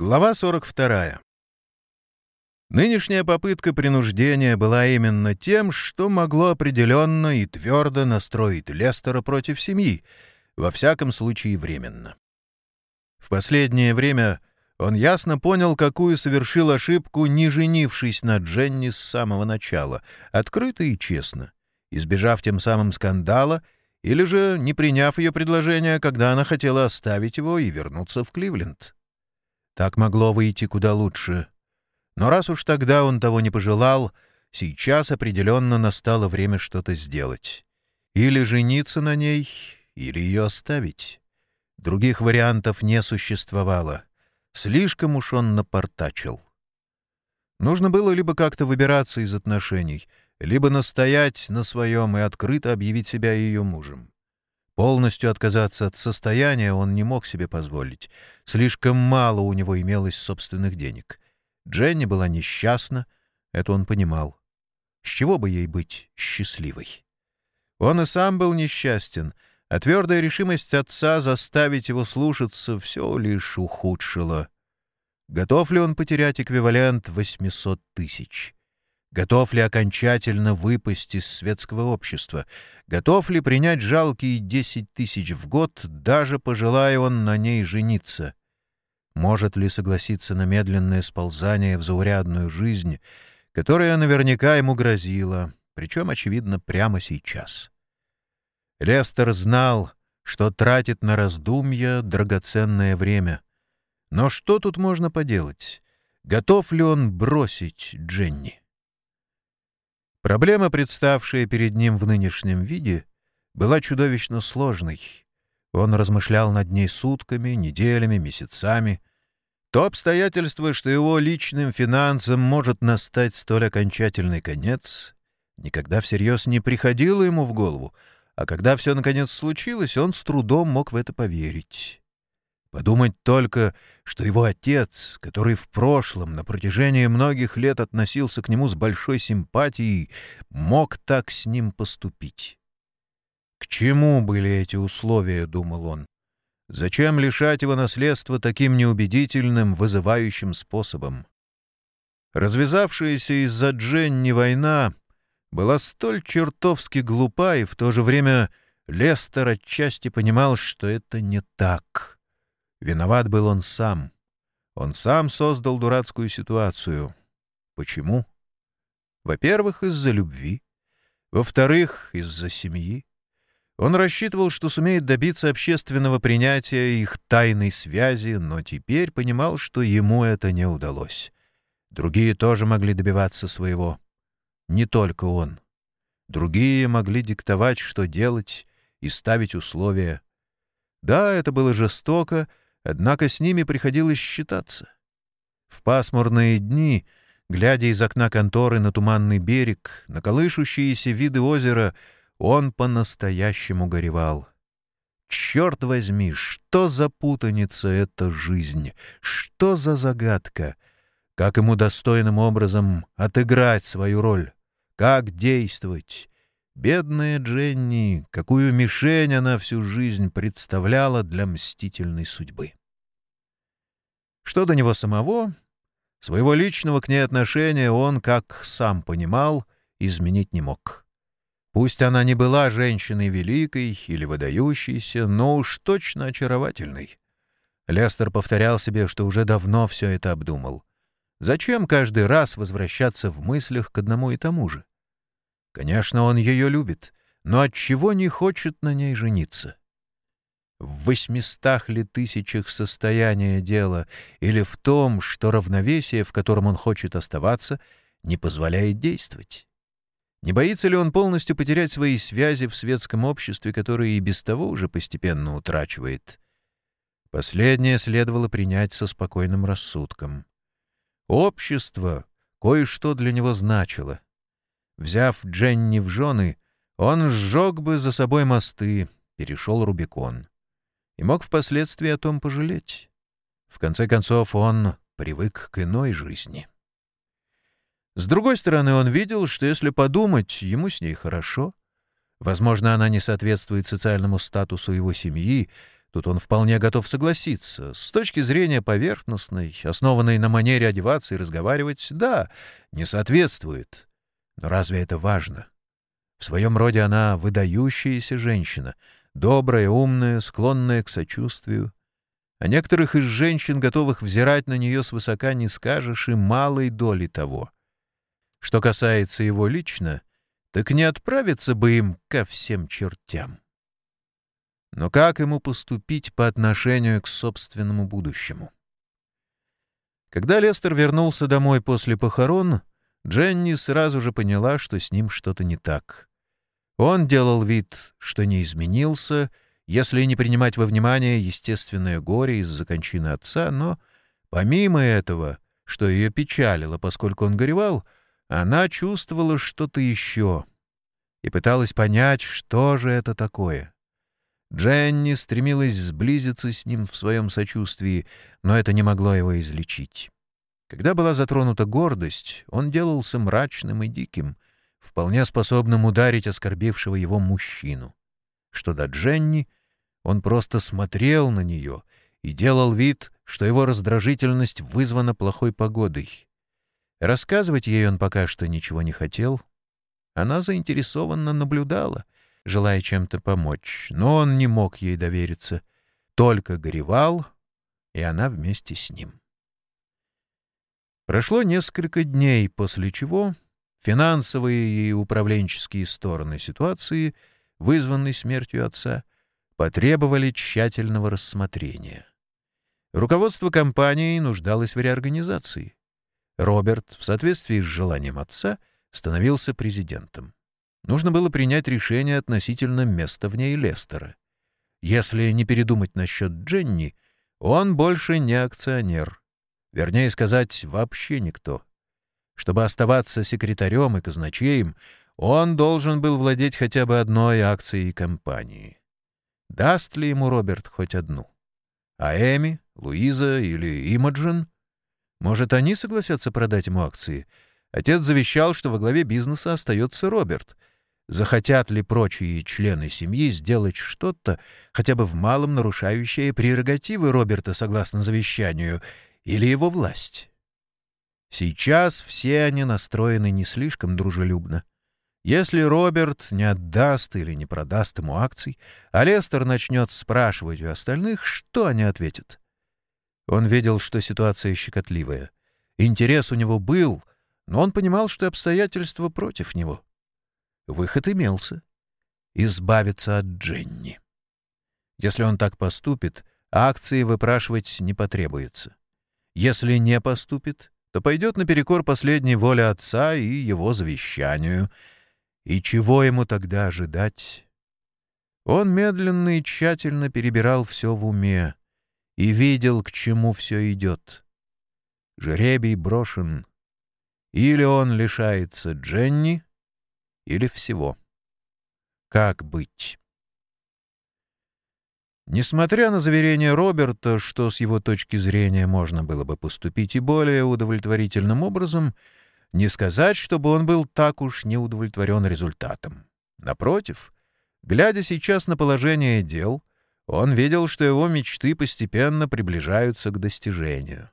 Глава 42. Нынешняя попытка принуждения была именно тем, что могло определенно и твердо настроить Лестера против семьи, во всяком случае временно. В последнее время он ясно понял, какую совершил ошибку, не женившись на Дженни с самого начала, открыто и честно, избежав тем самым скандала или же не приняв ее предложение, когда она хотела оставить его и вернуться в Кливленд. Так могло выйти куда лучше. Но раз уж тогда он того не пожелал, сейчас определенно настало время что-то сделать. Или жениться на ней, или ее оставить. Других вариантов не существовало. Слишком уж он напортачил. Нужно было либо как-то выбираться из отношений, либо настоять на своем и открыто объявить себя ее мужем. Полностью отказаться от состояния он не мог себе позволить. Слишком мало у него имелось собственных денег. Дженни была несчастна, это он понимал. С чего бы ей быть счастливой? Он и сам был несчастен, а твердая решимость отца заставить его слушаться все лишь ухудшила. Готов ли он потерять эквивалент 800 тысяч? Готов ли окончательно выпасть из светского общества? Готов ли принять жалкие десять тысяч в год, даже пожелая он на ней жениться? Может ли согласиться на медленное сползание в заурядную жизнь, которая наверняка ему грозила, причем, очевидно, прямо сейчас? Лестер знал, что тратит на раздумья драгоценное время. Но что тут можно поделать? Готов ли он бросить Дженни? Проблема, представшая перед ним в нынешнем виде, была чудовищно сложной. Он размышлял над ней сутками, неделями, месяцами. То обстоятельство, что его личным финансам может настать столь окончательный конец, никогда всерьез не приходило ему в голову, а когда все наконец случилось, он с трудом мог в это поверить. Подумать только, что его отец, который в прошлом на протяжении многих лет относился к нему с большой симпатией, мог так с ним поступить. К чему были эти условия, думал он? Зачем лишать его наследства таким неубедительным, вызывающим способом? Развязавшаяся из-за Дженни война была столь чертовски глупа, и в то же время Лестер отчасти понимал, что это не так. Виноват был он сам. Он сам создал дурацкую ситуацию. Почему? Во-первых, из-за любви. Во-вторых, из-за семьи. Он рассчитывал, что сумеет добиться общественного принятия их тайной связи, но теперь понимал, что ему это не удалось. Другие тоже могли добиваться своего. Не только он. Другие могли диктовать, что делать, и ставить условия. Да, это было жестоко, Однако с ними приходилось считаться. В пасмурные дни, глядя из окна конторы на туманный берег, на колышущиеся виды озера, он по-настоящему горевал. Черт возьми, что за путаница эта жизнь, что за загадка, как ему достойным образом отыграть свою роль, как действовать, Бедная Дженни, какую мишень она всю жизнь представляла для мстительной судьбы. Что до него самого, своего личного к ней отношения он, как сам понимал, изменить не мог. Пусть она не была женщиной великой или выдающейся, но уж точно очаровательной. Лестер повторял себе, что уже давно все это обдумал. Зачем каждый раз возвращаться в мыслях к одному и тому же? Конечно, он ее любит, но от чего не хочет на ней жениться? В восьмистах ли тысячах состояния дела или в том, что равновесие, в котором он хочет оставаться, не позволяет действовать? Не боится ли он полностью потерять свои связи в светском обществе, которое и без того уже постепенно утрачивает? Последнее следовало принять со спокойным рассудком. Общество кое-что для него значило — Взяв Дженни в жены, он сжег бы за собой мосты, перешел Рубикон. И мог впоследствии о том пожалеть. В конце концов, он привык к иной жизни. С другой стороны, он видел, что если подумать, ему с ней хорошо. Возможно, она не соответствует социальному статусу его семьи, Тут он вполне готов согласиться. С точки зрения поверхностной, основанной на манере одеваться и разговаривать, да, не соответствует. Но разве это важно? В своем роде она выдающаяся женщина, добрая, умная, склонная к сочувствию. А некоторых из женщин, готовых взирать на нее свысока, не скажешь и малой доли того. Что касается его лично, так не отправиться бы им ко всем чертям. Но как ему поступить по отношению к собственному будущему? Когда Лестер вернулся домой после похорон, Дженни сразу же поняла, что с ним что-то не так. Он делал вид, что не изменился, если не принимать во внимание естественное горе из-за кончины отца, но помимо этого, что ее печалило, поскольку он горевал, она чувствовала что-то еще и пыталась понять, что же это такое. Дженни стремилась сблизиться с ним в своем сочувствии, но это не могло его излечить. Когда была затронута гордость, он делался мрачным и диким, вполне способным ударить оскорбившего его мужчину. Что до Дженни, он просто смотрел на нее и делал вид, что его раздражительность вызвана плохой погодой. Рассказывать ей он пока что ничего не хотел. Она заинтересованно наблюдала — желая чем-то помочь, но он не мог ей довериться, только горевал, и она вместе с ним. Прошло несколько дней, после чего финансовые и управленческие стороны ситуации, вызванной смертью отца, потребовали тщательного рассмотрения. Руководство компании нуждалось в реорганизации. Роберт, в соответствии с желанием отца, становился президентом. Нужно было принять решение относительно места в ней Лестера. Если не передумать насчет Дженни, он больше не акционер. Вернее сказать, вообще никто. Чтобы оставаться секретарем и казначеем, он должен был владеть хотя бы одной акцией компании. Даст ли ему Роберт хоть одну? А Эми, Луиза или Имаджин? Может, они согласятся продать ему акции? Отец завещал, что во главе бизнеса остается Роберт — захотят ли прочие члены семьи сделать что-то, хотя бы в малом нарушающее прерогативы Роберта согласно завещанию, или его власть. Сейчас все они настроены не слишком дружелюбно. Если Роберт не отдаст или не продаст ему акций, а Лестер начнет спрашивать у остальных, что они ответят. Он видел, что ситуация щекотливая. Интерес у него был, но он понимал, что обстоятельства против него — Выход имелся — избавиться от Дженни. Если он так поступит, акции выпрашивать не потребуется. Если не поступит, то пойдет наперекор последней воле отца и его завещанию. И чего ему тогда ожидать? Он медленно и тщательно перебирал все в уме и видел, к чему все идет. Жребий брошен. Или он лишается Дженни, или всего. Как быть? Несмотря на заверение Роберта, что с его точки зрения можно было бы поступить и более удовлетворительным образом, не сказать, чтобы он был так уж не удовлетворен результатом. Напротив, глядя сейчас на положение дел, он видел, что его мечты постепенно приближаются к достижению.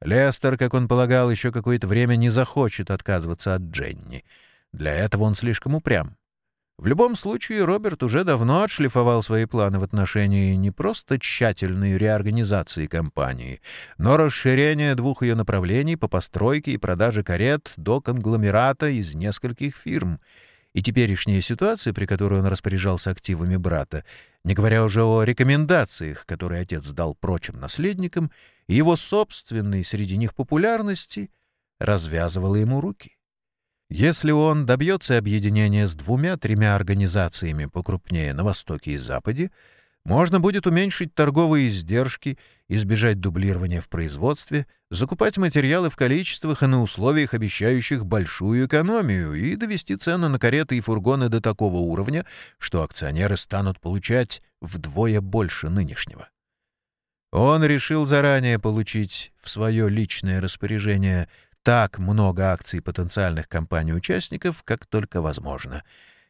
Лестер, как он полагал, еще какое-то время не захочет отказываться от Дженни — для этого он слишком упрям. В любом случае, Роберт уже давно отшлифовал свои планы в отношении не просто тщательной реорганизации компании, но расширения двух ее направлений по постройке и продаже карет до конгломерата из нескольких фирм. И теперешняя ситуация, при которой он распоряжался активами брата, не говоря уже о рекомендациях, которые отец дал прочим наследникам, и его собственной среди них популярности, развязывала ему руки. Если он добьется объединения с двумя-тремя организациями покрупнее на Востоке и Западе, можно будет уменьшить торговые издержки, избежать дублирования в производстве, закупать материалы в количествах и на условиях, обещающих большую экономию, и довести цены на кареты и фургоны до такого уровня, что акционеры станут получать вдвое больше нынешнего. Он решил заранее получить в свое личное распоряжение так много акций потенциальных компаний-участников, как только возможно,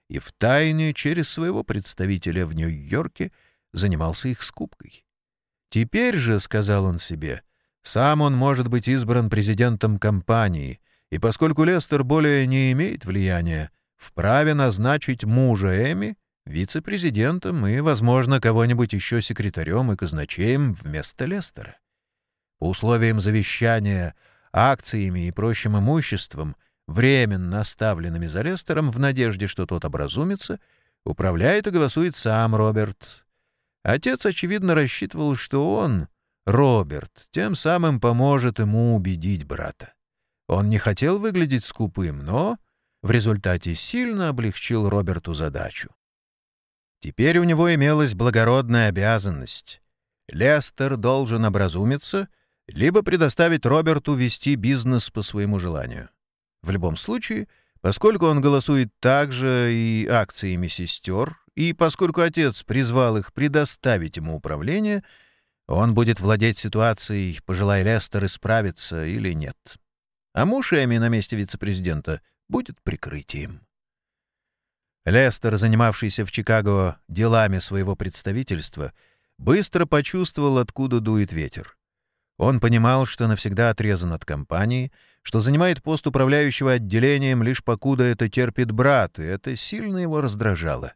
и в тайне через своего представителя в Нью-Йорке занимался их скупкой. Теперь же, — сказал он себе, — сам он может быть избран президентом компании, и поскольку Лестер более не имеет влияния, вправе назначить мужа Эми вице-президентом и, возможно, кого-нибудь еще секретарем и казначеем вместо Лестера. По условиям завещания, акциями и прочим имуществом, временно оставленными за Лестером в надежде, что тот образумится, управляет и голосует сам Роберт. Отец, очевидно, рассчитывал, что он, Роберт, тем самым поможет ему убедить брата. Он не хотел выглядеть скупым, но в результате сильно облегчил Роберту задачу. Теперь у него имелась благородная обязанность. Лестер должен образумиться, либо предоставить Роберту вести бизнес по своему желанию. В любом случае, поскольку он голосует также и акциями сестер, и поскольку отец призвал их предоставить ему управление, он будет владеть ситуацией, пожелая Лестер исправиться или нет. А муж Эми на месте вице-президента будет прикрытием. Лестер, занимавшийся в Чикаго делами своего представительства, быстро почувствовал, откуда дует ветер. Он понимал, что навсегда отрезан от компании, что занимает пост управляющего отделением лишь покуда это терпит брат, и это сильно его раздражало.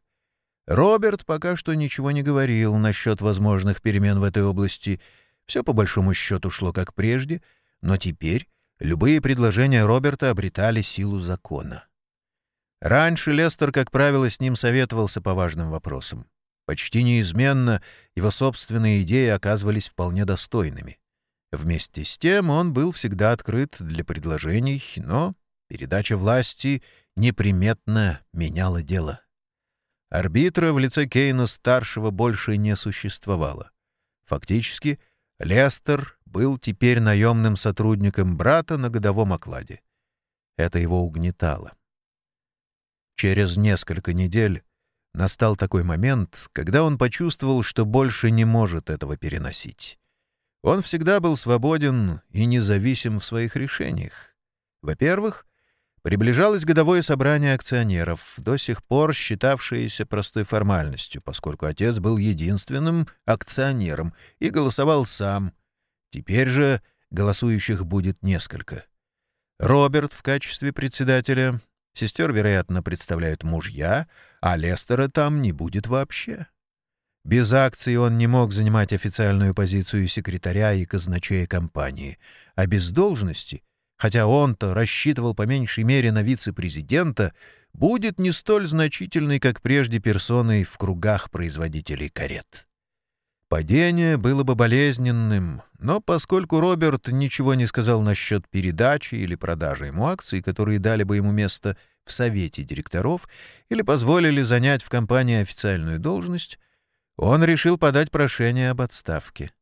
Роберт пока что ничего не говорил насчет возможных перемен в этой области. Все по большому счету шло как прежде, но теперь любые предложения Роберта обретали силу закона. Раньше Лестер, как правило, с ним советовался по важным вопросам. Почти неизменно его собственные идеи оказывались вполне достойными. Вместе с тем он был всегда открыт для предложений, но передача власти неприметно меняла дело. Арбитра в лице Кейна-старшего больше не существовало. Фактически, Лестер был теперь наемным сотрудником брата на годовом окладе. Это его угнетало. Через несколько недель настал такой момент, когда он почувствовал, что больше не может этого переносить. Он всегда был свободен и независим в своих решениях. Во-первых, приближалось годовое собрание акционеров, до сих пор считавшееся простой формальностью, поскольку отец был единственным акционером и голосовал сам. Теперь же голосующих будет несколько. Роберт в качестве председателя, Сестер, вероятно, представляют мужья, а Лестера там не будет вообще. Без акций он не мог занимать официальную позицию секретаря и казначея компании, а без должности, хотя он-то рассчитывал по меньшей мере на вице-президента, будет не столь значительной, как прежде персоной в кругах производителей карет. Падение было бы болезненным, но поскольку Роберт ничего не сказал насчет передачи или продажи ему акций, которые дали бы ему место в совете директоров или позволили занять в компании официальную должность, он решил подать прошение об отставке.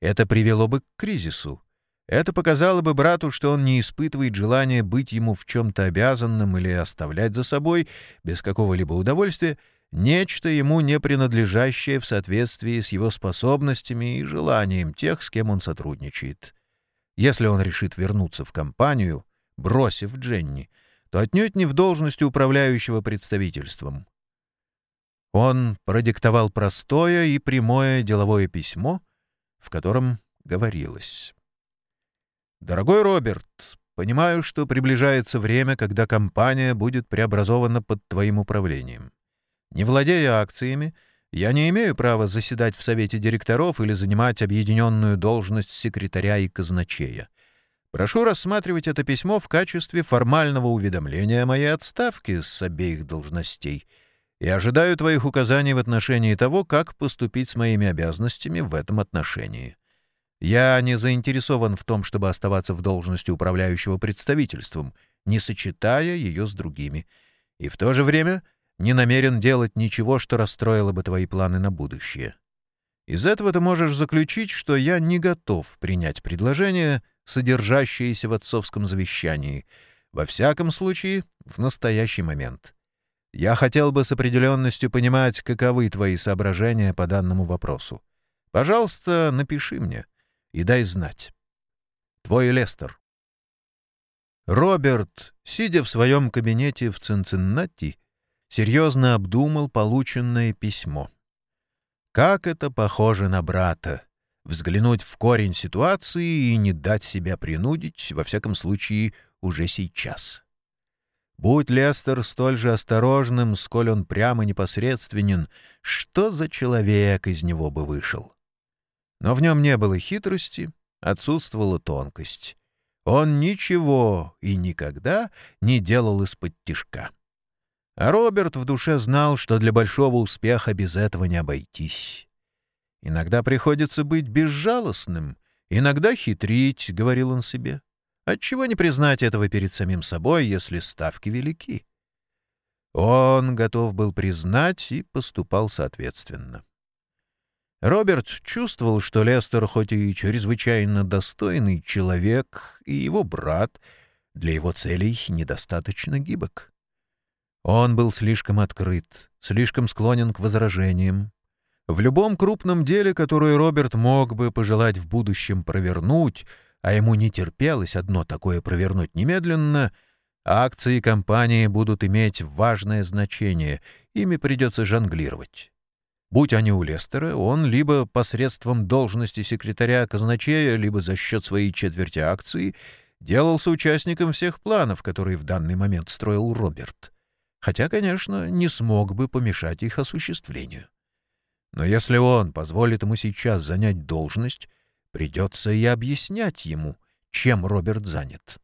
Это привело бы к кризису. Это показало бы брату, что он не испытывает желания быть ему в чем-то обязанным или оставлять за собой, без какого-либо удовольствия, нечто ему не принадлежащее в соответствии с его способностями и желанием тех, с кем он сотрудничает. Если он решит вернуться в компанию, бросив Дженни, то отнюдь не в должности управляющего представительством. Он продиктовал простое и прямое деловое письмо, в котором говорилось. «Дорогой Роберт, понимаю, что приближается время, когда компания будет преобразована под твоим управлением. Не владея акциями, я не имею права заседать в совете директоров или занимать объединенную должность секретаря и казначея. Прошу рассматривать это письмо в качестве формального уведомления о моей отставке с обеих должностей и ожидаю твоих указаний в отношении того, как поступить с моими обязанностями в этом отношении. Я не заинтересован в том, чтобы оставаться в должности управляющего представительством, не сочетая ее с другими, и в то же время — не намерен делать ничего, что расстроило бы твои планы на будущее. Из этого ты можешь заключить, что я не готов принять предложение, содержащееся в отцовском завещании, во всяком случае, в настоящий момент. Я хотел бы с определенностью понимать, каковы твои соображения по данному вопросу. Пожалуйста, напиши мне и дай знать. Твой Лестер. Роберт, сидя в своем кабинете в Цинциннати, серьезно обдумал полученное письмо. Как это похоже на брата! Взглянуть в корень ситуации и не дать себя принудить, во всяком случае, уже сейчас. Будь Лестер столь же осторожным, сколь он прямо непосредственен, что за человек из него бы вышел? Но в нем не было хитрости, отсутствовала тонкость. Он ничего и никогда не делал из-под тишка. А Роберт в душе знал, что для большого успеха без этого не обойтись. «Иногда приходится быть безжалостным, иногда хитрить», — говорил он себе. «Отчего не признать этого перед самим собой, если ставки велики?» Он готов был признать и поступал соответственно. Роберт чувствовал, что Лестер хоть и чрезвычайно достойный человек, и его брат для его целей недостаточно гибок. Он был слишком открыт, слишком склонен к возражениям. В любом крупном деле, которое Роберт мог бы пожелать в будущем провернуть, а ему не терпелось одно такое провернуть немедленно, акции компании будут иметь важное значение, ими придется жонглировать. Будь они у Лестера, он либо посредством должности секретаря казначея, либо за счет своей четверти акций делался участником всех планов, которые в данный момент строил Роберт. Хотя, конечно, не смог бы помешать их осуществлению. Но если он позволит ему сейчас занять должность, придется и объяснять ему, чем Роберт занят.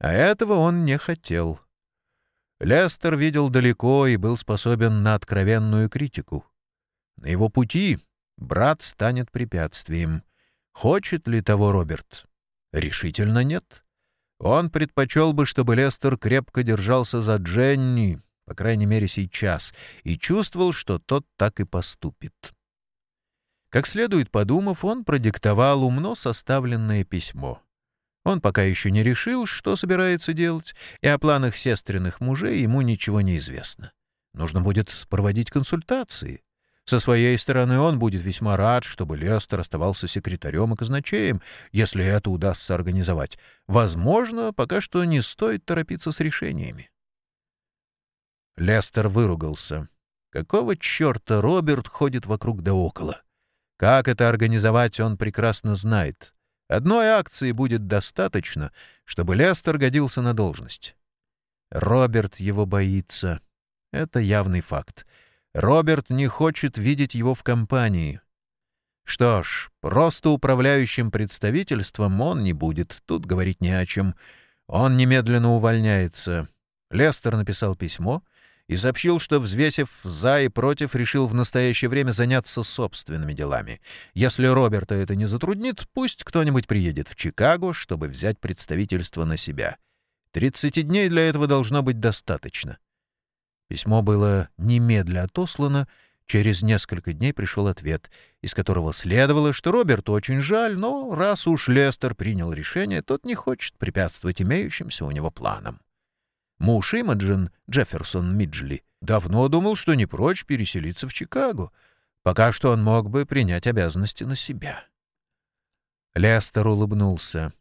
А этого он не хотел. Лестер видел далеко и был способен на откровенную критику. На его пути брат станет препятствием. Хочет ли того Роберт? Решительно нет. Он предпочел бы, чтобы Лестер крепко держался за Дженни, по крайней мере сейчас, и чувствовал, что тот так и поступит. Как следует подумав, он продиктовал умно составленное письмо. Он пока еще не решил, что собирается делать, и о планах сестренных мужей ему ничего не известно. Нужно будет проводить консультации. Со своей стороны он будет весьма рад, чтобы Лестер оставался секретарем и казначеем, если это удастся организовать. Возможно, пока что не стоит торопиться с решениями. Лестер выругался. Какого черта Роберт ходит вокруг да около? Как это организовать, он прекрасно знает. Одной акции будет достаточно, чтобы Лестер годился на должность. Роберт его боится. Это явный факт. Роберт не хочет видеть его в компании. Что ж, просто управляющим представительством он не будет, тут говорить не о чем. Он немедленно увольняется. Лестер написал письмо и сообщил, что, взвесив «за» и «против», решил в настоящее время заняться собственными делами. Если Роберта это не затруднит, пусть кто-нибудь приедет в Чикаго, чтобы взять представительство на себя. Тридцати дней для этого должно быть достаточно. Письмо было немедля отослано, через несколько дней пришел ответ, из которого следовало, что Роберту очень жаль, но раз уж Лестер принял решение, тот не хочет препятствовать имеющимся у него планам. Муж Имаджин, Джефферсон Миджли, давно думал, что не прочь переселиться в Чикаго. Пока что он мог бы принять обязанности на себя. Лестер улыбнулся.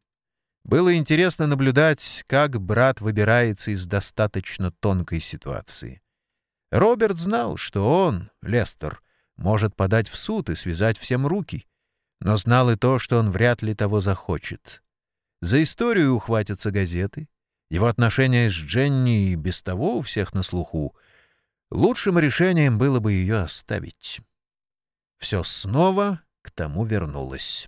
Было интересно наблюдать, как брат выбирается из достаточно тонкой ситуации. Роберт знал, что он, Лестер, может подать в суд и связать всем руки, но знал и то, что он вряд ли того захочет. За историю ухватятся газеты, его отношения с Дженни и без того у всех на слуху. Лучшим решением было бы ее оставить. Все снова к тому вернулось.